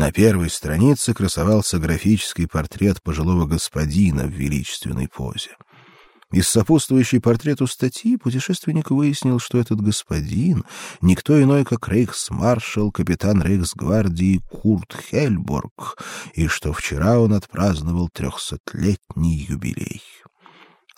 На первой странице красовался графический портрет пожилого господина в величественной позе. Из сопутствующей портрету статьи путешественник выяснил, что этот господин никто иной, как рейхсмаршал, капитан рейхсгвардии Курт Хельборг, и что вчера он отпраздновал трехсотлетний юбилей.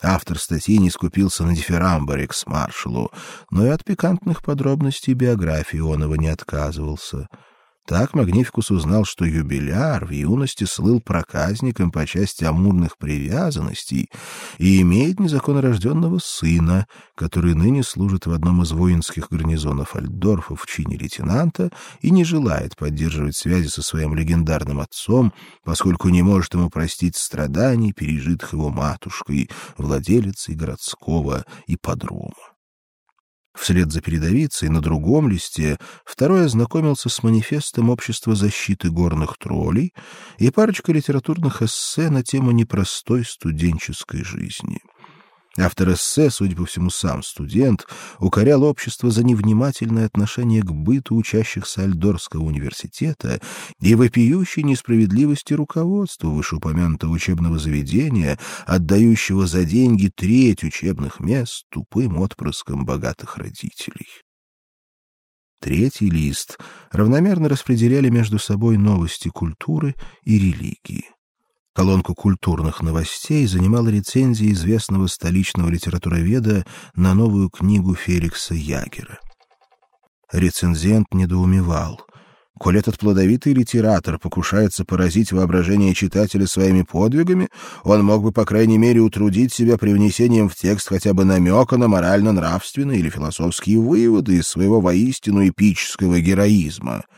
Автор статьи не скупился на дифирамбы рейхсмаршалу, но и от пикантных подробностей биографии он его не отказывался — так Магнификус узнал, что юбиляр в юности слыл проказником по части амурных привязанностей и имеет незаконнорожденного сына, который ныне служит в одном из воинских гарнизонов Альдорфа в чине лейтенанта и не желает поддерживать связи со своим легендарным отцом, поскольку не может ему простить страданий, пережитых его матушкой, владелицей городского ипподрома. Вслед за передовицей на другом листе второй ознакомился с манифестом Общества защиты горных троллей и парочкой литературных эссе на тему непростой студенческой жизни. Автор эссе, судя по всему, сам студент, укорял общество за невнимательное отношение к быту учащихся Альдорского университета и вопиющей несправедливости руководства вышеупомянутого учебного заведения, отдающего за деньги треть учебных мест тупым отпрыскам богатых родителей. Третий лист равномерно распределяли между собой новости культуры и религии. Колонку культурных новостей занимала рецензия известного столичного литературоведа на новую книгу Феликса Ягера. Рецензент недоумевал. Коль этот плодовитый литератор покушается поразить воображение читателя своими подвигами, он мог бы, по крайней мере, утрудить себя привнесением в текст хотя бы намека на морально-нравственные или философские выводы из своего воистину эпического героизма —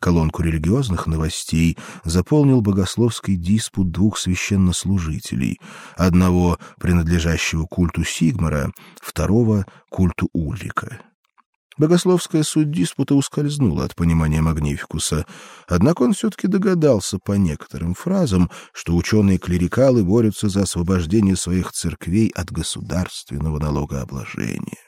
Колонку религиозных новостей заполнил богословский диспут двух священнослужителей: одного принадлежащего культу Сигмара, второго культу Ульрика. Богословская суть диспута ускользнула от понимания Магнификуса, однако он все таки догадался по некоторым фразам, что ученые-клерикалы борются за освобождение своих церквей от государственного налогообложения.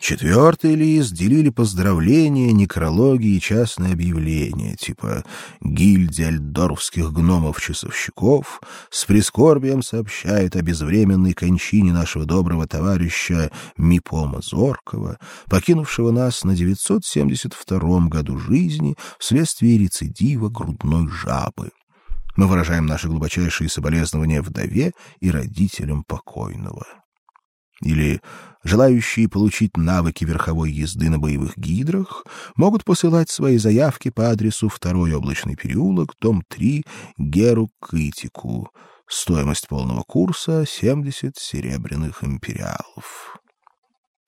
Четвертый лист делили поздравления, некрологи и частные объявления, типа «Гильдия альдорфских гномов-часовщиков с прискорбием сообщает о безвременной кончине нашего доброго товарища Мипома Зоркова, покинувшего нас на 972 году жизни вследствие рецидива грудной жабы. Мы выражаем наши глубочайшие соболезнования вдове и родителям покойного» или желающие получить навыки верховой езды на боевых гидрах могут посылать свои заявки по адресу Второй облачный переулок, дом 3, Геру Кытику. Стоимость полного курса 70 серебряных империалов.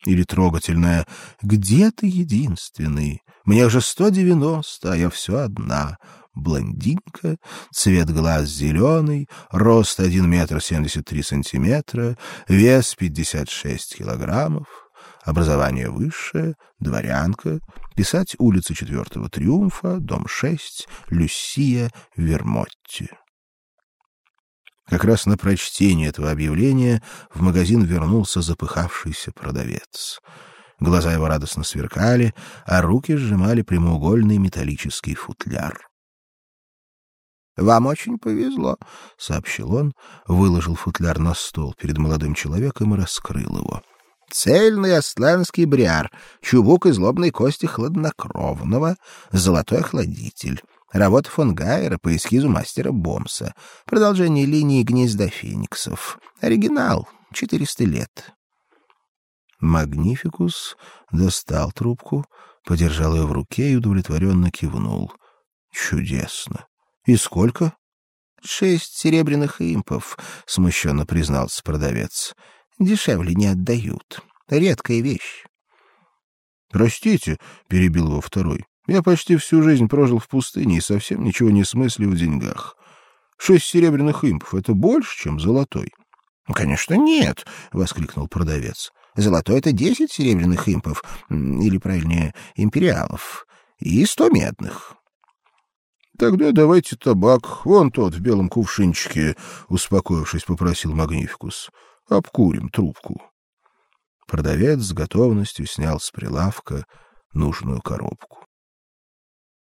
Или трогательное «Где ты единственный? Мне уже 190, а я все одна» блондинка, цвет глаз зеленый, рост один метр семьдесят три сантиметра, вес пятьдесят шесть килограммов, образование высшее, дворянка, писать улица Четвертого Триумфа, дом шесть, Люсия, Вермотти. Как раз на прочтение этого объявления в магазин вернулся запыхавшийся продавец. Глаза его радостно сверкали, а руки сжимали прямоугольный металлический футляр. Вам очень повезло, сообщил он, выложил футляр на стол перед молодым человеком и раскрыл его. Цельный асланский бриар, чубук из лобной кости хладнокровного, золотой охладитель. Работа фон Гайера по эскизу мастера Бомса. Продолжение линии гнезда фениксов. Оригинал. Четыреста лет. Магнификус достал трубку, подержал ее в руке и удовлетворенно кивнул. Чудесно. И сколько? Шесть серебряных импов, смущенно признался продавец. Дешевле не отдают. Редкая вещь. Простите, перебил его второй. Я почти всю жизнь прожил в пустыне и совсем ничего не смыслю в деньгах. Шесть серебряных импов это больше, чем золотой. Ну, конечно, нет, воскликнул продавец. Золотой это десять серебряных импов, или правильнее, империалов, и сто медных. Тогда давайте табак, вон тот в белом кувшинчике, успокоившись, попросил Магнификус. Обкурим трубку. Продавец с готовностью снял с прилавка нужную коробку.